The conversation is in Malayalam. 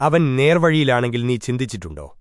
അവൻ നേർവഴിയിലാണെങ്കിൽ നീ ചിന്തിച്ചിട്ടുണ്ടോ?